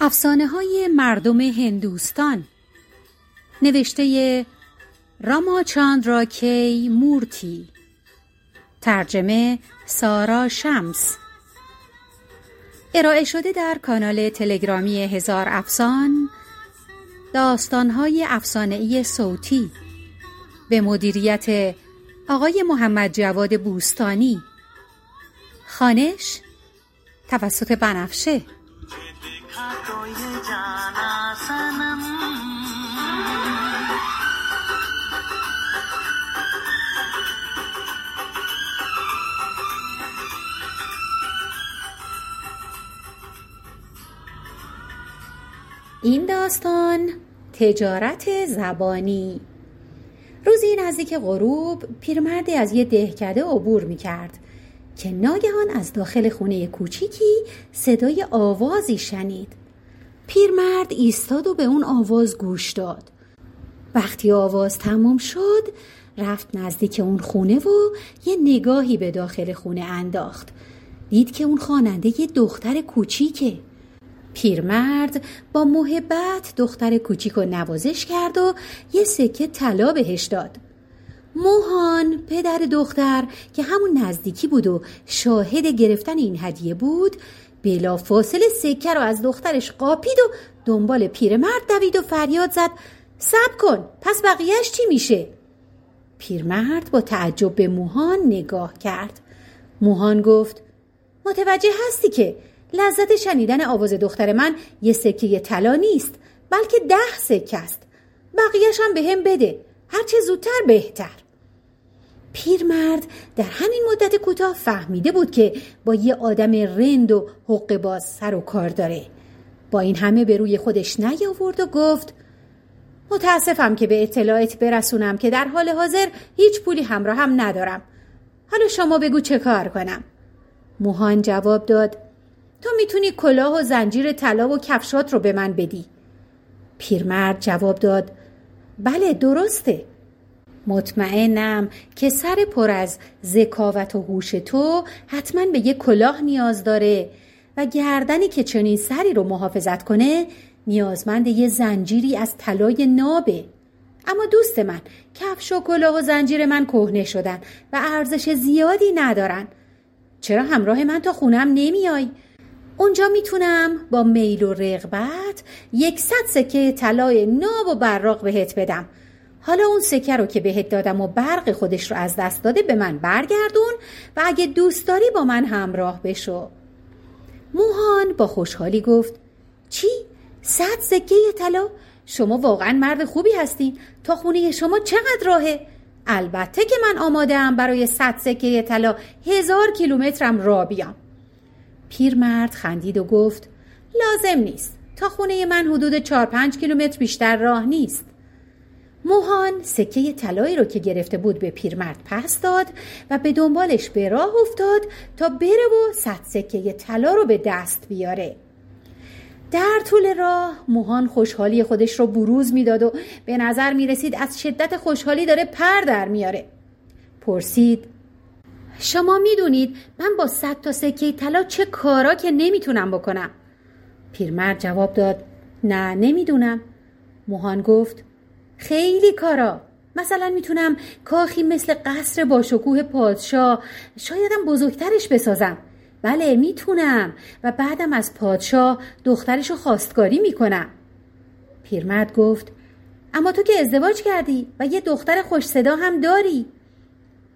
افسانه های مردم هندوستان. نوشته راما چاندرا کی مورتی. ترجمه سارا شمس. ارائه شده در کانال تلگرامی هزار افسان داستانهای ای صوتی. به مدیریت آقای محمد جواد بوستانی. خانش توسط بنفشه. این داستان تجارت زبانی. روزی نزدیک غروب پیرمردی از یه دهکده عبور می کرد که ناگهان از داخل خونه کوچیکی صدای آوازی شنید. پیرمرد ایستاد و به اون آواز گوش داد. وقتی آواز تمام شد رفت نزدیک اون خونه و یه نگاهی به داخل خونه انداخت. دید که اون خواننده یه دختر کوچیکه. پیرمرد با محبت دختر کوچیک رو نوازش کرد و یه سکه طلا بهش داد موهان پدر دختر که همون نزدیکی بود و شاهد گرفتن این هدیه بود بلا فاصله سکه رو از دخترش قاپید و دنبال پیرمرد دوید و فریاد زد سب کن پس بقیهش چی میشه؟ پیرمرد با تعجب به موهان نگاه کرد موهان گفت متوجه هستی که لذت شنیدن آواز دختر من یه سکه طلا نیست بلکه ده سکه است. بقیهش هم به هم بده. هرچه زودتر بهتر. پیرمرد در همین مدت کوتاه فهمیده بود که با یه آدم رند و حق باز سر و کار داره. با این همه به روی خودش نیاورد و گفت متاسفم که به اطلاعت برسونم که در حال حاضر هیچ پولی همراه هم ندارم. حالا شما بگو چه کار کنم. موهان جواب داد تو می‌تونی کلاه و زنجیر طلا و کفشات رو به من بدی. پیرمرد جواب داد بله درسته. مطمئنم که سر پر از ذکاوت و هوش تو حتما به یک کلاه نیاز داره و گردنی که چنین سری رو محافظت کنه نیازمند یه زنجیری از طلای نابه. اما دوست من کفش و کلاه و زنجیر من کهنه شدن و ارزش زیادی ندارن. چرا همراه من تا خونم نمیای؟ اونجا می‌تونم با میل و رغبت یکصد سکه طلای ناب و براق بهت بدم حالا اون سکه رو که بهت دادم و برق خودش رو از دست داده به من برگردون و اگه دوست داری با من همراه بشو موهان با خوشحالی گفت چی؟ صد سکه طلا؟ شما واقعا مرد خوبی هستین تا خونه شما چقدر راهه؟ البته که من آماده برای صد سکه طلا هزار کیلومترم را بیام پیرمرد خندید و گفت لازم نیست. تا خونه من حدود چار پنج کیلومتر بیشتر راه نیست. موهان سکه طلایی رو که گرفته بود به پیرمرد پس داد و به دنبالش به راه افتاد تا بره و صد سکه طلا رو به دست بیاره. در طول راه موهان خوشحالی خودش رو بروز می‌داد و به نظر می رسید از شدت خوشحالی داره پر در میاره. پرسید شما می‌دونید من با صد تا سکه طلا چه کارا که نمی‌تونم بکنم. پیرمرد جواب داد نه نمی‌دونم. موهان گفت خیلی کارا. مثلا می‌تونم کاخی مثل قصر با شکوه پادشاه شایدم بزرگترش بسازم. بله می‌تونم و بعدم از پادشاه دخترشو خواستگاری می‌کنم. پیرمرد گفت اما تو که ازدواج کردی و یه دختر خوش صدا هم داری.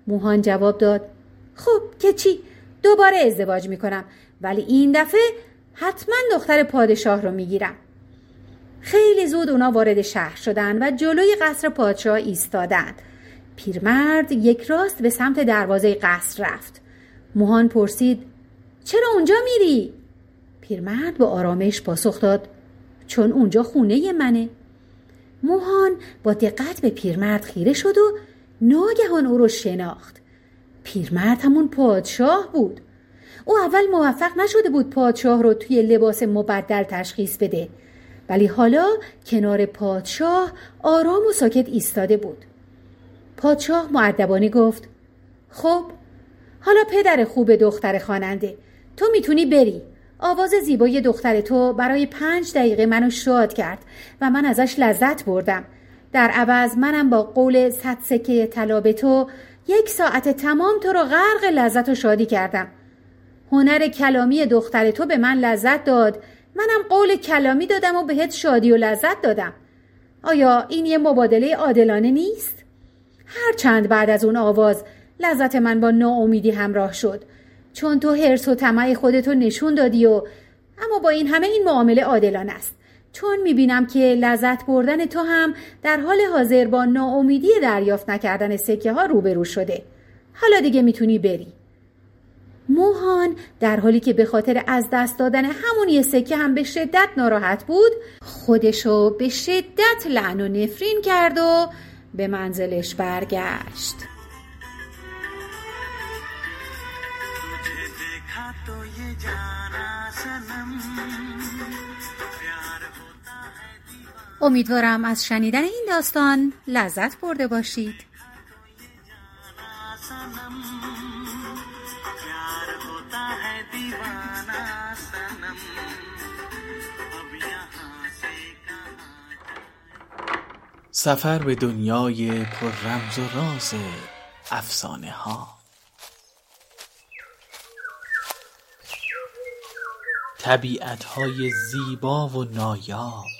موهان جواب داد خب که چی؟ دوباره ازدواج می‌کنم. ولی این دفعه حتما دختر پادشاه رو می‌گیرم. خیلی زود اونا وارد شهر شدن و جلوی قصر پادشاه ایستادند. پیرمرد یک راست به سمت دروازه قصر رفت. موهان پرسید چرا اونجا میری؟ پیرمرد با آرامش پاسخ داد چون اونجا خونه منه. موهان با دقت به پیرمرد خیره شد و ناگهان او رو شناخت. پیرمرد همون پادشاه بود. او اول موفق نشده بود پادشاه رو توی لباس مبدل تشخیص بده. ولی حالا کنار پادشاه آرام و ساکت ایستاده بود. پادشاه معدبانه گفت خب حالا پدر خوب دختر خواننده تو می‌تونی بری. آواز زیبای دختر تو برای پنج دقیقه منو شاد کرد و من ازش لذت بردم. در عوض منم با قول صد سکه طلا به تو یک ساعت تمام تو رو غرق لذت و شادی کردم. هنر کلامی دختر تو به من لذت داد. منم قول کلامی دادم و بهت شادی و لذت دادم. آیا این یه مبادله عادلانه نیست؟ هر چند بعد از اون آواز لذت من با ناامیدی همراه شد. چون تو حرس و طمع خودتو نشون دادی و اما با این همه این معامله عادلانه است. چون می‌بینم که لذت بردن تو هم در حال حاضر با ناامیدی دریافت نکردن سکه ها روبرو شده. حالا دیگه می‌تونی بری. موهان در حالی که به خاطر از دست دادن همون یه سکه هم به شدت ناراحت بود خودشو به شدت لعن و نفرین کرد و به منزلش برگشت. امیدوارم از شنیدن این داستان لذت برده باشید. سفر به دنیای پر رمز و راز افسانه ها. طبیعت های زیبا و نایاب.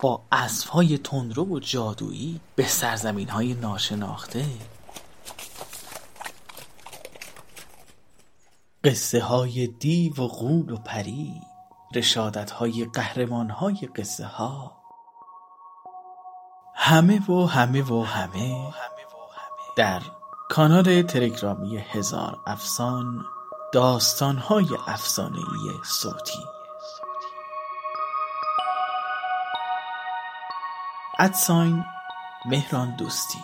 با اسب های تندرو و جادویی به سرزمین های ناشناخته. قصه های دیو و غول و پری رشادت های قهرمان های قصه ها همه و همه و همه در کانال تلگرامی هزار افسان داستان های افسانه صوتی. ادساین مهران دوستی.